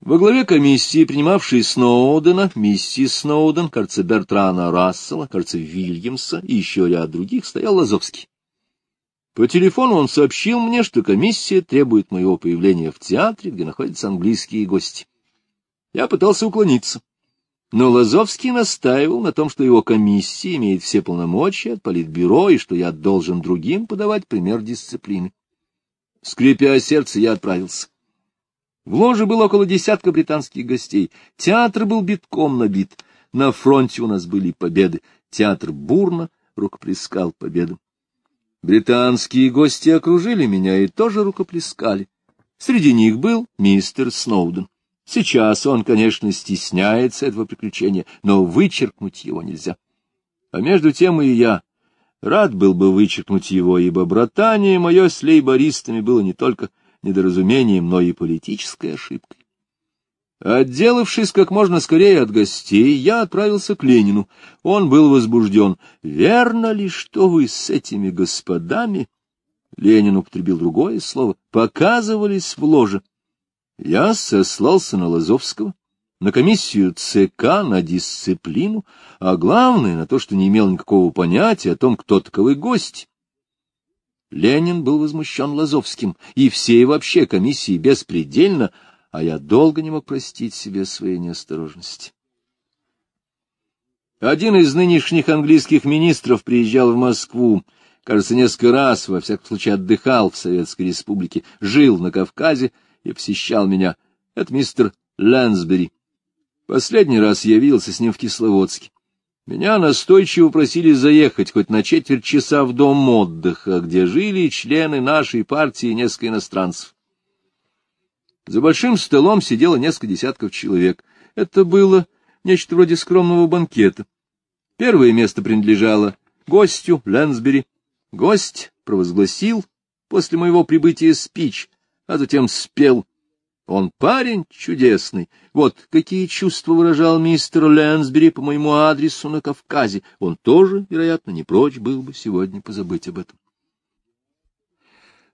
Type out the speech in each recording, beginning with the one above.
Во главе комиссии, принимавшей Сноудена, миссис Сноуден, кажется, Бертрана Рассела, кажется, Вильямса и еще ряд других, стоял Лазовский. По телефону он сообщил мне, что комиссия требует моего появления в театре, где находятся английские гости. Я пытался уклониться. Но Лазовский настаивал на том, что его комиссия имеет все полномочия от политбюро и что я должен другим подавать пример дисциплины. Скрипя сердце, я отправился. В ложе было около десятка британских гостей. Театр был битком набит. На фронте у нас были победы. Театр бурно рукоплескал победам. Британские гости окружили меня и тоже рукоплескали. Среди них был мистер Сноуден. Сейчас он, конечно, стесняется этого приключения, но вычеркнуть его нельзя. А между тем и я рад был бы вычеркнуть его, ибо братание мое с лейбористами было не только недоразумением, но и политической ошибкой. Отделавшись как можно скорее от гостей, я отправился к Ленину. Он был возбужден. «Верно ли, что вы с этими господами...» Ленин употребил другое слово. «Показывались в ложе». Я сослался на Лазовского, на комиссию ЦК, на дисциплину, а главное, на то, что не имел никакого понятия о том, кто таковы гость. Ленин был возмущен Лазовским, и всей вообще комиссии беспредельно, а я долго не мог простить себе своей неосторожности. Один из нынешних английских министров приезжал в Москву, кажется, несколько раз, во всяком случае, отдыхал в Советской Республике, жил на Кавказе, и посещал меня. Это мистер Лэнсбери. Последний раз я виделся с ним в Кисловодске. Меня настойчиво просили заехать хоть на четверть часа в дом отдыха, где жили члены нашей партии и несколько иностранцев. За большим столом сидело несколько десятков человек. Это было нечто вроде скромного банкета. Первое место принадлежало гостю Лэнсбери. Гость провозгласил после моего прибытия спич, а затем спел. Он парень чудесный. Вот какие чувства выражал мистер Лэнсбери по моему адресу на Кавказе. Он тоже, вероятно, не прочь был бы сегодня позабыть об этом.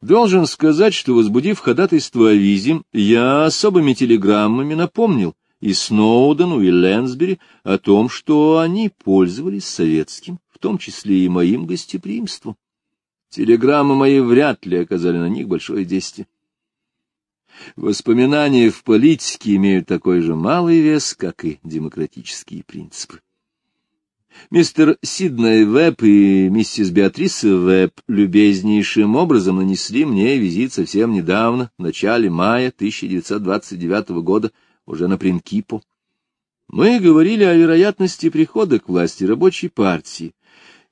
Должен сказать, что, возбудив ходатайство о визе, я особыми телеграммами напомнил и Сноудену, и Лэнсбери о том, что они пользовались советским, в том числе и моим гостеприимством. Телеграммы мои вряд ли оказали на них большое действие. Воспоминания в политике имеют такой же малый вес, как и демократические принципы. Мистер Сидней Веб и миссис Беатриса Веб любезнейшим образом нанесли мне визит совсем недавно, в начале мая 1929 года, уже на Принкипо. Мы говорили о вероятности прихода к власти рабочей партии.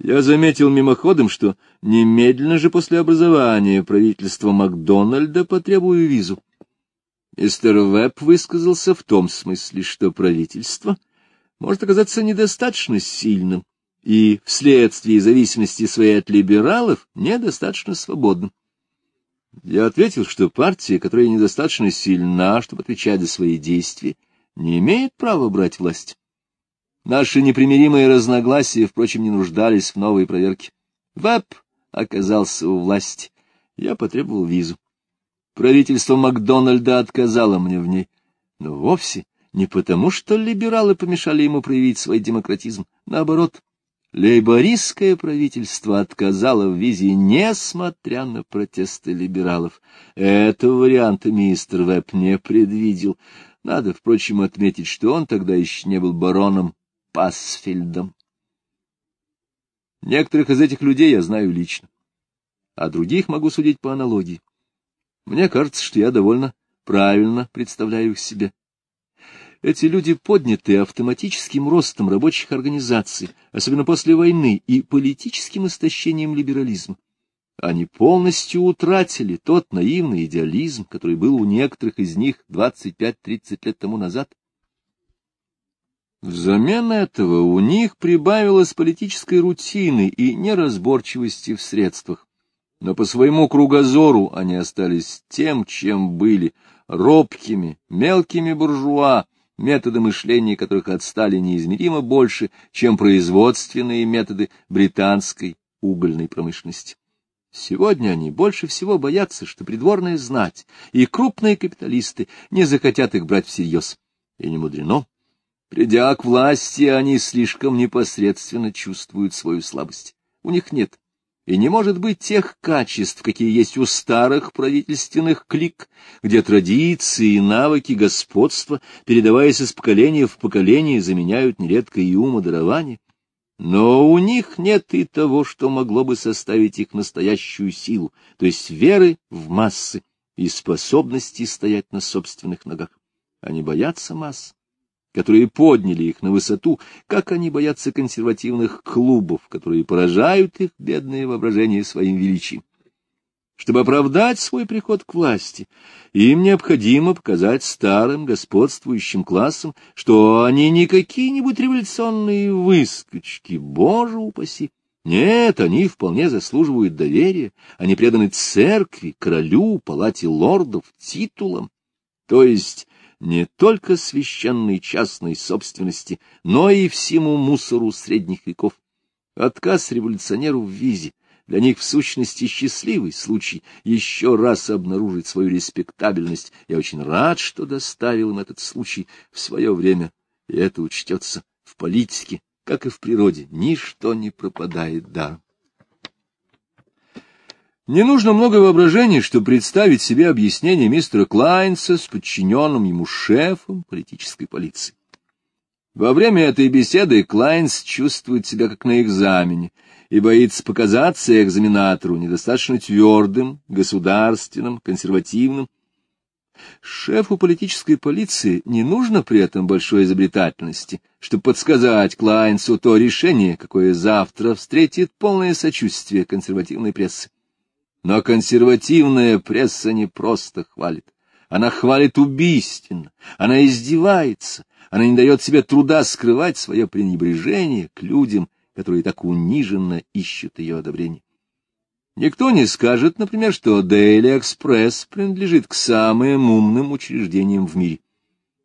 Я заметил мимоходом, что немедленно же после образования правительства Макдональда потребую визу. Мистер Веб высказался в том смысле, что правительство может оказаться недостаточно сильным и вследствие зависимости своей от либералов недостаточно свободным. Я ответил, что партия, которая недостаточно сильна, чтобы отвечать за свои действия, не имеет права брать власть. Наши непримиримые разногласия, впрочем, не нуждались в новой проверке. Веб оказался у власти. Я потребовал визу. Правительство Макдональда отказало мне в ней, но вовсе не потому, что либералы помешали ему проявить свой демократизм. Наоборот, лейбористское правительство отказало в визе, несмотря на протесты либералов. Этого варианта мистер Веб не предвидел. Надо, впрочем, отметить, что он тогда еще не был бароном Пасфельдом. Некоторых из этих людей я знаю лично, а других могу судить по аналогии. Мне кажется, что я довольно правильно представляю их себе. Эти люди подняты автоматическим ростом рабочих организаций, особенно после войны, и политическим истощением либерализма. Они полностью утратили тот наивный идеализм, который был у некоторых из них 25-30 лет тому назад. Взамен этого у них прибавилось политической рутины и неразборчивости в средствах но по своему кругозору они остались тем, чем были, робкими, мелкими буржуа, методы мышления которых отстали неизмеримо больше, чем производственные методы британской угольной промышленности. Сегодня они больше всего боятся, что придворная знать и крупные капиталисты не захотят их брать всерьез. И не мудрено. Придя к власти, они слишком непосредственно чувствуют свою слабость. У них нет и не может быть тех качеств, какие есть у старых правительственных клик, где традиции и навыки господства, передаваясь из поколения в поколение, заменяют нередко и ум и дарование. Но у них нет и того, что могло бы составить их настоящую силу, то есть веры в массы и способности стоять на собственных ногах. Они боятся масс, которые подняли их на высоту, как они боятся консервативных клубов, которые поражают их бедное воображение своим величием. Чтобы оправдать свой приход к власти, им необходимо показать старым господствующим классам, что они не какие-нибудь революционные выскочки, боже упаси. Нет, они вполне заслуживают доверия, они преданы церкви, королю, палате лордов, титулам. То есть не только священной частной собственности, но и всему мусору средних веков. Отказ революционеру в визе для них в сущности счастливый случай еще раз обнаружить свою респектабельность. Я очень рад, что доставил им этот случай в свое время, и это учтется в политике, как и в природе. Ничто не пропадает даром. Не нужно много воображения, чтобы представить себе объяснение мистера Клайнса с подчиненным ему шефом политической полиции. Во время этой беседы Клайнс чувствует себя как на экзамене и боится показаться экзаменатору недостаточно твердым, государственным, консервативным. Шефу политической полиции не нужно при этом большой изобретательности, чтобы подсказать Клайнсу то решение, какое завтра встретит полное сочувствие консервативной прессы. Но консервативная пресса не просто хвалит. Она хвалит убийственно, она издевается, она не дает себе труда скрывать свое пренебрежение к людям, которые так униженно ищут ее одобрения. Никто не скажет, например, что Daily Express принадлежит к самым умным учреждениям в мире.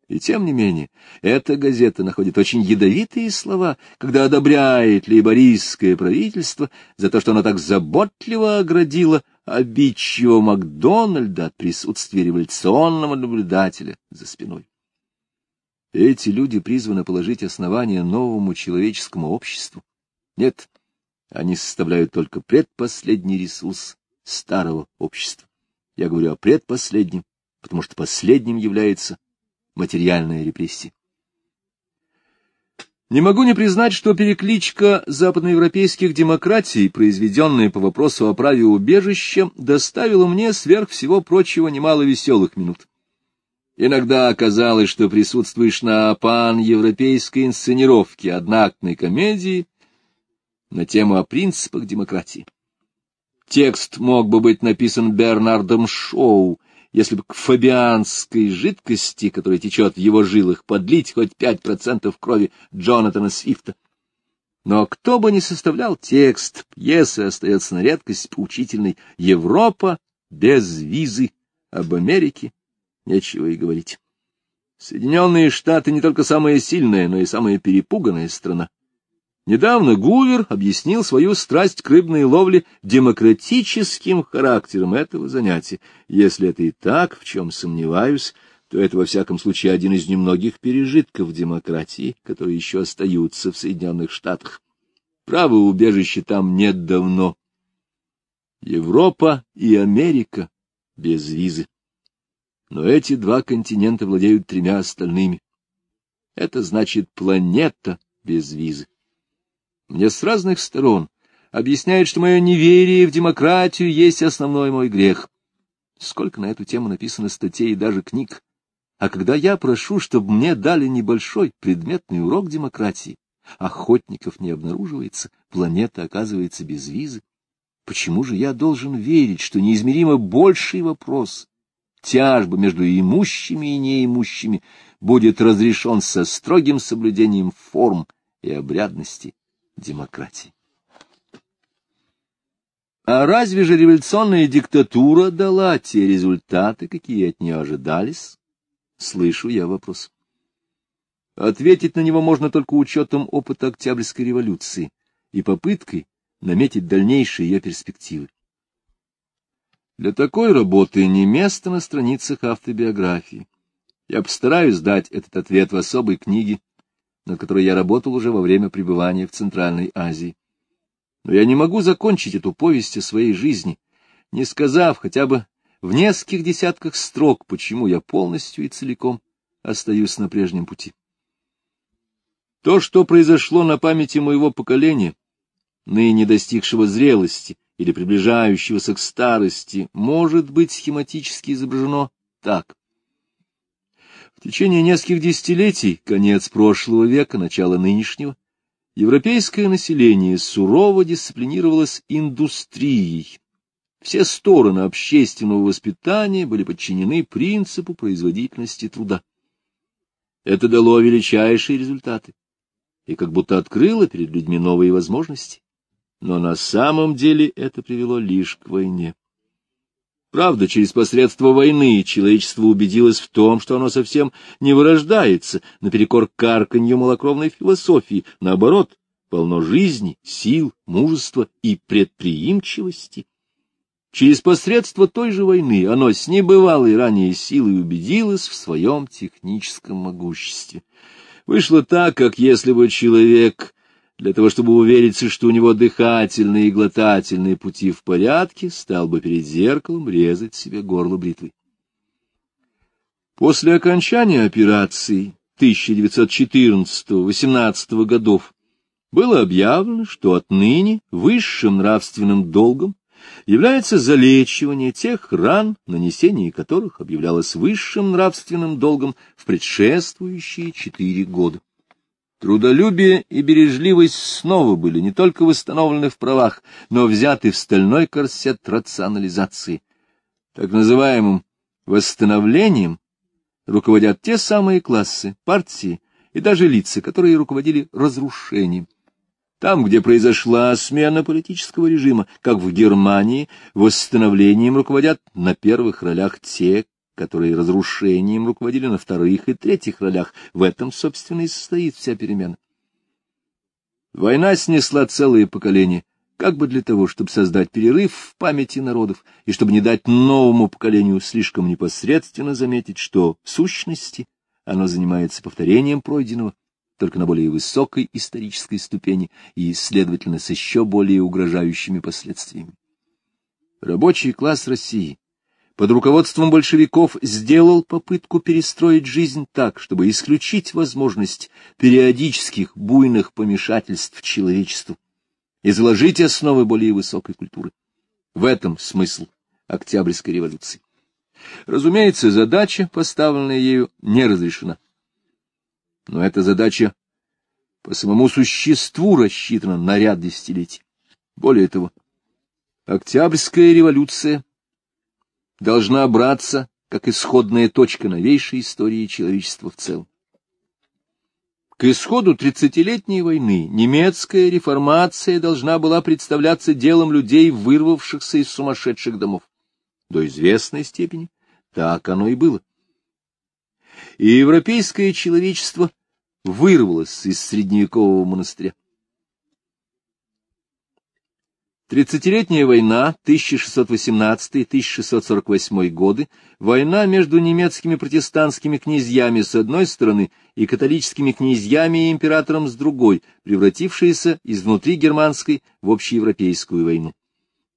И тем не менее, эта газета находит очень ядовитые слова, когда одобряет лейбористское правительство за то, что оно так заботливо оградило обидчивого Макдональда от присутствия революционного наблюдателя за спиной. Эти люди призваны положить основание новому человеческому обществу. Нет, они составляют только предпоследний ресурс старого общества. Я говорю о предпоследнем, потому что последним является материальная репрессия. Не могу не признать, что перекличка западноевропейских демократий, произведенная по вопросу о праве убежища, доставила мне сверх всего прочего немало веселых минут. Иногда оказалось, что присутствуешь на пан-европейской инсценировке одноактной комедии на тему о принципах демократии. Текст мог бы быть написан Бернардом Шоу, если бы к фабианской жидкости, которая течет в его жилах, подлить хоть пять процентов крови Джонатана Свифта. Но кто бы ни составлял текст, пьесы остается на редкость поучительной «Европа без визы об Америке» нечего и говорить. Соединенные Штаты не только самая сильная, но и самая перепуганная страна. Недавно Гувер объяснил свою страсть к рыбной ловле демократическим характером этого занятия. Если это и так, в чем сомневаюсь, то это, во всяком случае, один из немногих пережитков демократии, которые еще остаются в Соединенных Штатах. Право убежища там нет давно. Европа и Америка без визы. Но эти два континента владеют тремя остальными. Это значит планета без визы. Мне с разных сторон объясняют, что мое неверие в демократию есть основной мой грех. Сколько на эту тему написано статей и даже книг. А когда я прошу, чтобы мне дали небольшой предметный урок демократии, охотников не обнаруживается, планета оказывается без визы. Почему же я должен верить, что неизмеримо больший вопрос, тяжба между имущими и неимущими, будет разрешен со строгим соблюдением форм и обрядности демократии. А разве же революционная диктатура дала те результаты, какие от нее ожидались? Слышу я вопрос. Ответить на него можно только учетом опыта Октябрьской революции и попыткой наметить дальнейшие ее перспективы. Для такой работы не место на страницах автобиографии. Я постараюсь дать этот ответ в особой книге, над которой я работал уже во время пребывания в Центральной Азии. Но я не могу закончить эту повесть о своей жизни, не сказав хотя бы в нескольких десятках строк, почему я полностью и целиком остаюсь на прежнем пути. То, что произошло на памяти моего поколения, ныне достигшего зрелости или приближающегося к старости, может быть схематически изображено так. В течение нескольких десятилетий, конец прошлого века, начало нынешнего, европейское население сурово дисциплинировалось индустрией, все стороны общественного воспитания были подчинены принципу производительности труда. Это дало величайшие результаты и как будто открыло перед людьми новые возможности. Но на самом деле это привело лишь к войне. Правда, через посредство войны человечество убедилось в том, что оно совсем не вырождается наперекор карканью малокровной философии, наоборот, полно жизни, сил, мужества и предприимчивости. Через посредство той же войны оно с небывалой ранее силой убедилось в своем техническом могуществе. Вышло так, как если бы человек, для того чтобы увериться, что у него дыхательные и глотательные пути в порядке, стал бы перед зеркалом резать себе горло бритвой. После окончания операции 1914-18 годов было объявлено, что отныне высшим нравственным долгом является залечивание тех ран, нанесение которых объявлялось высшим нравственным долгом в предшествующие четыре года. Трудолюбие и бережливость снова были не только восстановлены в правах, но взяты в стальной корсет рационализации. Так называемым восстановлением руководят те самые классы, партии и даже лица, которые руководили разрушением. Там, где произошла смена политического режима, как в Германии, восстановлением руководят на первых ролях те, которые разрушением руководили на вторых и третьих ролях. В этом, собственно, и состоит вся перемена. Война снесла целые поколения, как бы для того, чтобы создать перерыв в памяти народов и чтобы не дать новому поколению слишком непосредственно заметить, что, в сущности, оно занимается повторением пройденного, только на более высокой исторической ступени и, следовательно, с еще более угрожающими последствиями. Рабочий класс России под руководством большевиков сделал попытку перестроить жизнь так, чтобы исключить возможность периодических буйных помешательств человечеству и заложить основы более высокой культуры. В этом смысл Октябрьской революции. Разумеется, задача, поставленная ею, не разрешена. Но эта задача по самому существу рассчитана на ряд десятилетий. Более того, Октябрьская революция должна браться как исходная точка новейшей истории человечества в целом. К исходу тридцатилетней войны немецкая реформация должна была представляться делом людей, вырвавшихся из сумасшедших домов. До известной степени так оно и было. И европейское человечество вырвалась из средневекового монастыря. Тридцатилетняя война 1618-1648 годы, война между немецкими протестантскими князьями с одной стороны и католическими князьями и императором с другой, превратившаяся из внутригерманской в общеевропейскую войну.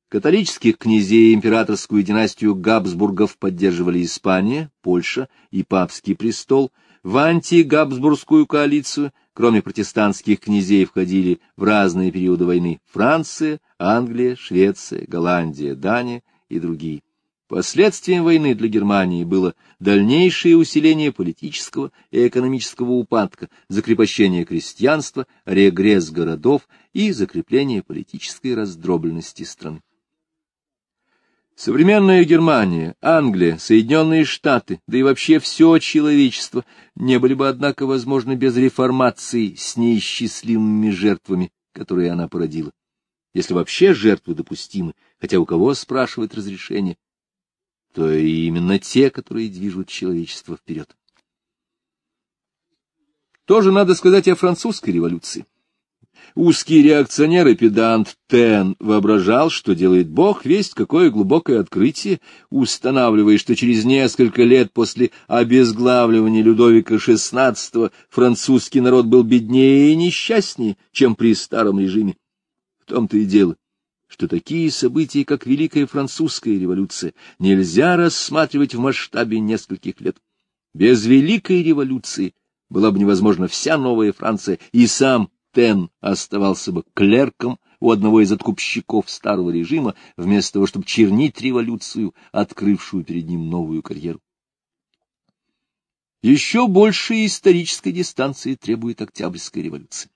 Католических князей и императорскую династию Габсбургов поддерживали Испания, Польша и папский престол – в антигабсбургскую коалицию, кроме протестантских князей, входили в разные периоды войны Франция, Англия, Швеция, Голландия, Дания и другие. Последствием войны для Германии было дальнейшее усиление политического и экономического упадка, закрепощение крестьянства, регресс городов и закрепление политической раздробленности страны. Современная Германия, Англия, Соединенные Штаты, да и вообще все человечество не были бы, однако, возможны без реформации с неисчислимыми жертвами, которые она породила. Если вообще жертвы допустимы, хотя у кого спрашивать разрешение, то именно те, которые движут человечество вперед. Тоже надо сказать о французской революции. Узкий реакционер и педант Тен воображал, что делает Бог весть какое глубокое открытие, устанавливая, что через несколько лет после обезглавливания Людовика XVI французский народ был беднее и несчастнее, чем при старом режиме. В том-то и дело, что такие события, как Великая Французская революция, нельзя рассматривать в масштабе нескольких лет. Без Великой революции была бы невозможна вся новая Франция, и сам Тен оставался бы клерком у одного из откупщиков старого режима, вместо того, чтобы чернить революцию, открывшую перед ним новую карьеру. Еще большей исторической дистанции требует Октябрьская революция.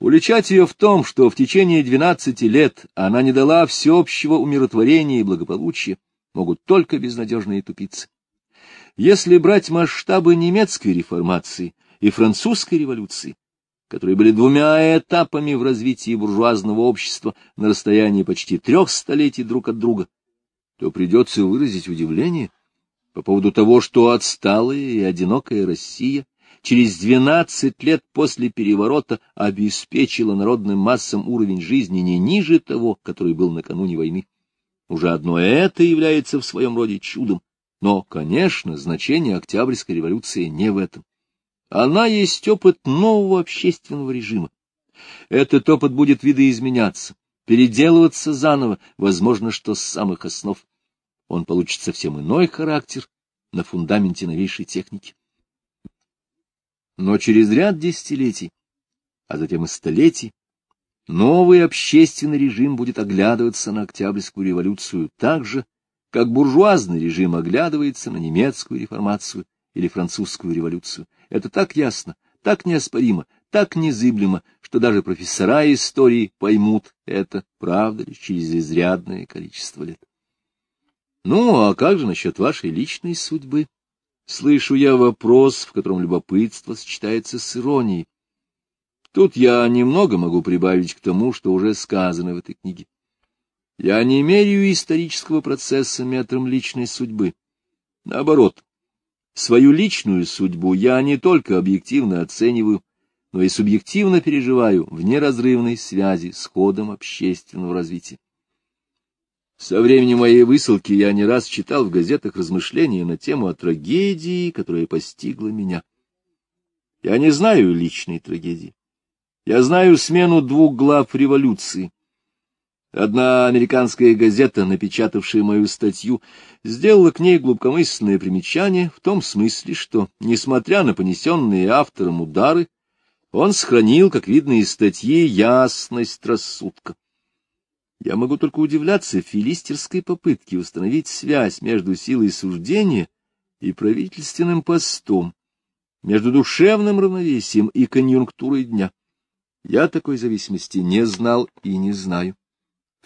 Уличать ее в том, что в течение двенадцати лет она не дала всеобщего умиротворения и благополучия, могут только безнадежные тупицы. Если брать масштабы немецкой реформации и французской революции, которые были двумя этапами в развитии буржуазного общества на расстоянии почти трех столетий друг от друга, то придется выразить удивление по поводу того, что отсталая и одинокая Россия через двенадцать лет после переворота обеспечила народным массам уровень жизни не ниже того, который был накануне войны. Уже одно это является в своем роде чудом. Но, конечно, значение Октябрьской революции не в этом. Она есть опыт нового общественного режима. Этот опыт будет видоизменяться, переделываться заново, возможно, что с самых основ. Он получит совсем иной характер на фундаменте новейшей техники. Но через ряд десятилетий, а затем и столетий, новый общественный режим будет оглядываться на Октябрьскую революцию так же, как буржуазный режим оглядывается на немецкую реформацию или французскую революцию. Это так ясно, так неоспоримо, так незыблемо, что даже профессора истории поймут это, правда ли, через изрядное количество лет. Ну, а как же насчет вашей личной судьбы? Слышу я вопрос, в котором любопытство сочетается с иронией. Тут я немного могу прибавить к тому, что уже сказано в этой книге. Я не меряю исторического процесса метром личной судьбы. Наоборот, свою личную судьбу я не только объективно оцениваю, но и субъективно переживаю в неразрывной связи с ходом общественного развития. Со времени моей высылки я не раз читал в газетах размышления на тему о трагедии, которая постигла меня. Я не знаю личной трагедии. Я знаю смену двух глав революции, Одна американская газета, напечатавшая мою статью, сделала к ней глубокомысленное примечание в том смысле, что, несмотря на понесенные автором удары, он сохранил, как видно из статьи, ясность рассудка. Я могу только удивляться филистерской попытке установить связь между силой суждения и правительственным постом, между душевным равновесием и конъюнктурой дня. Я такой зависимости не знал и не знаю.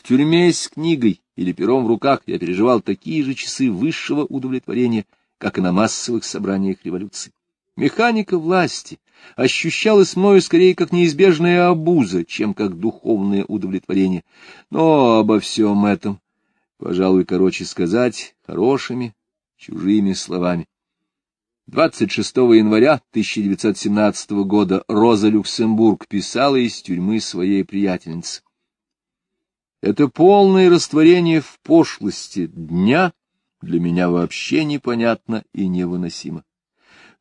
В тюрьме с книгой или пером в руках я переживал такие же часы высшего удовлетворения, как и на массовых собраниях революции. Механика власти ощущалась мною скорее как неизбежная обуза, чем как духовное удовлетворение. Но обо всем этом, пожалуй, короче сказать, хорошими, чужими словами. 26 января 1917 года Роза Люксембург писала из тюрьмы своей приятельницы. Это полное растворение в пошлости дня для меня вообще непонятно и невыносимо.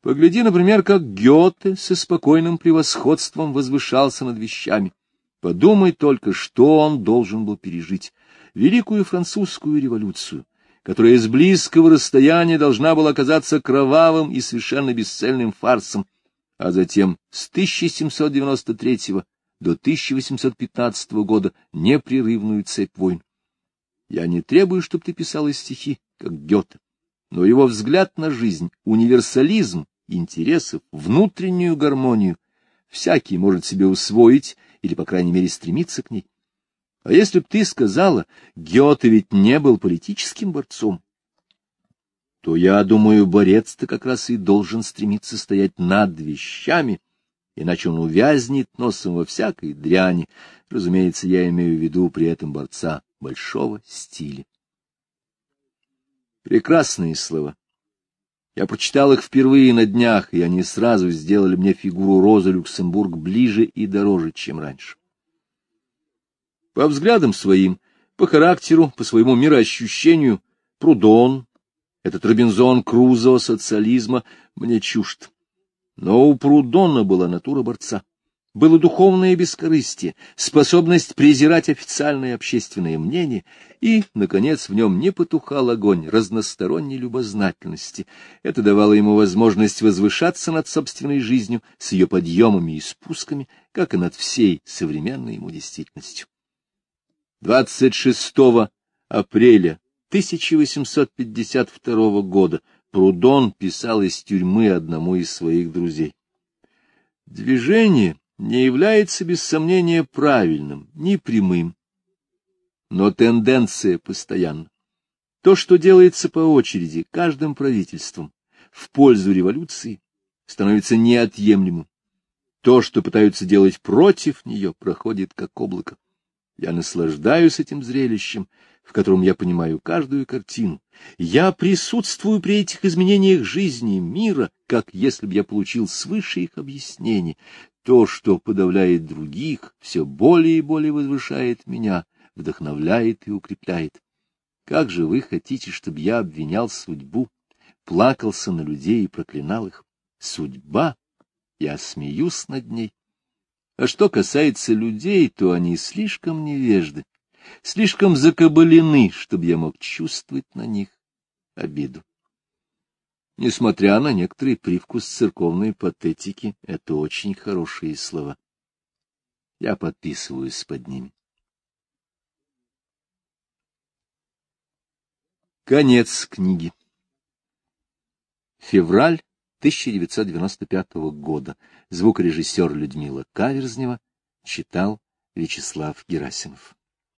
Погляди, например, как Гёте со спокойным превосходством возвышался над вещами. Подумай только, что он должен был пережить. Великую французскую революцию, которая с близкого расстояния должна была оказаться кровавым и совершенно бесцельным фарсом, а затем с 1793 до 1815 года непрерывную цепь войн. Я не требую, чтобы ты писал стихи, как Гёте, но его взгляд на жизнь, универсализм интересов, внутреннюю гармонию всякий может себе усвоить или, по крайней мере, стремиться к ней. А если б ты сказала, Гёте ведь не был политическим борцом, то, я думаю, борец-то как раз и должен стремиться стоять над вещами, иначе он увязнет носом во всякой дряни. Разумеется, я имею в виду при этом борца большого стиля. Прекрасные слова. Я прочитал их впервые на днях, и они сразу сделали мне фигуру Розы Люксембург ближе и дороже, чем раньше. По взглядам своим, по характеру, по своему мироощущению, Прудон, этот Робинзон Крузо социализма, мне чужд. Но у Прудона была натура борца было духовное бескорыстие, способность презирать официальное общественное мнение, и, наконец, в нем не потухал огонь разносторонней любознательности. Это давало ему возможность возвышаться над собственной жизнью с ее подъемами и спусками, как и над всей современной ему действительностью. 26 апреля 1852 года Прудон писал из тюрьмы одному из своих друзей. Движение не является без сомнения правильным, ни прямым. Но тенденция постоянна. То, что делается по очереди каждым правительством в пользу революции, становится неотъемлемым. То, что пытаются делать против нее, проходит как облако. Я наслаждаюсь этим зрелищем, в котором я понимаю каждую картину. Я присутствую при этих изменениях жизни мира, как если бы я получил свыше их объяснение. То, что подавляет других, все более и более возвышает меня, вдохновляет и укрепляет. Как же вы хотите, чтобы я обвинял судьбу, плакался на людей и проклинал их? Судьба? Я смеюсь над ней. А что касается людей, то они слишком невежды, слишком закабалены, чтобы я мог чувствовать на них обиду. Несмотря на некоторый привкус церковной патетики, это очень хорошие слова. Я подписываюсь под ними. Конец книги. Февраль 1995 года. Звукорежиссер Людмила Каверзнева читал Вячеслав Герасимов.